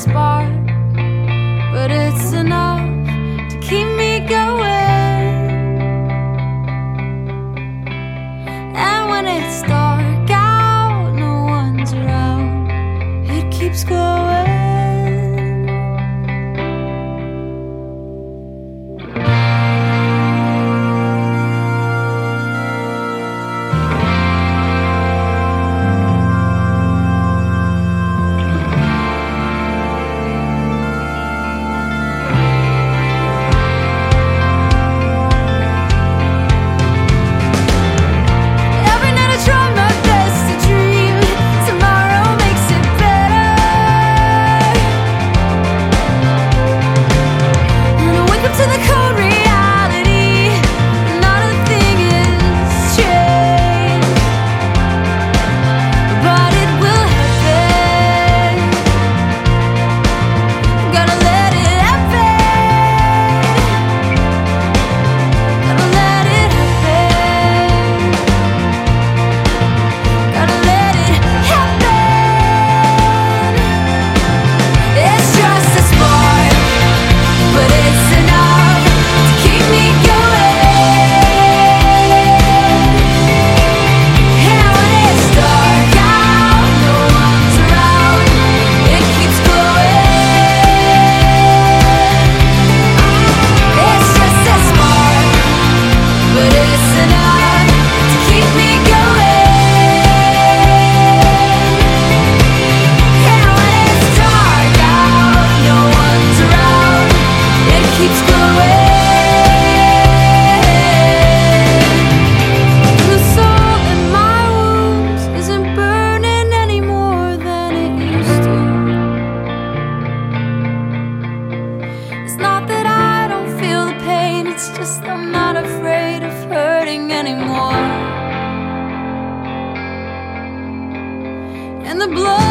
Spark, but it's enough to keep me going. And when it's dark out, no one's around, it keeps going. anymore. And the blood.